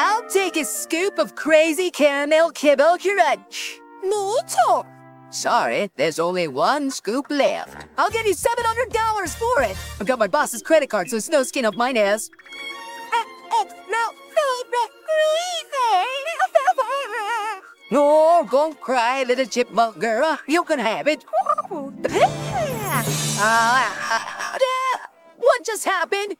I'll take a scoop of crazy caramel kibble crunch. Mito! Sorry, there's only one scoop left. I'll give you $700 for it. I've got my boss's credit card, so it's no skin off my ass. No don't cry, little chipmunk girl. You can have it. uh, what just happened?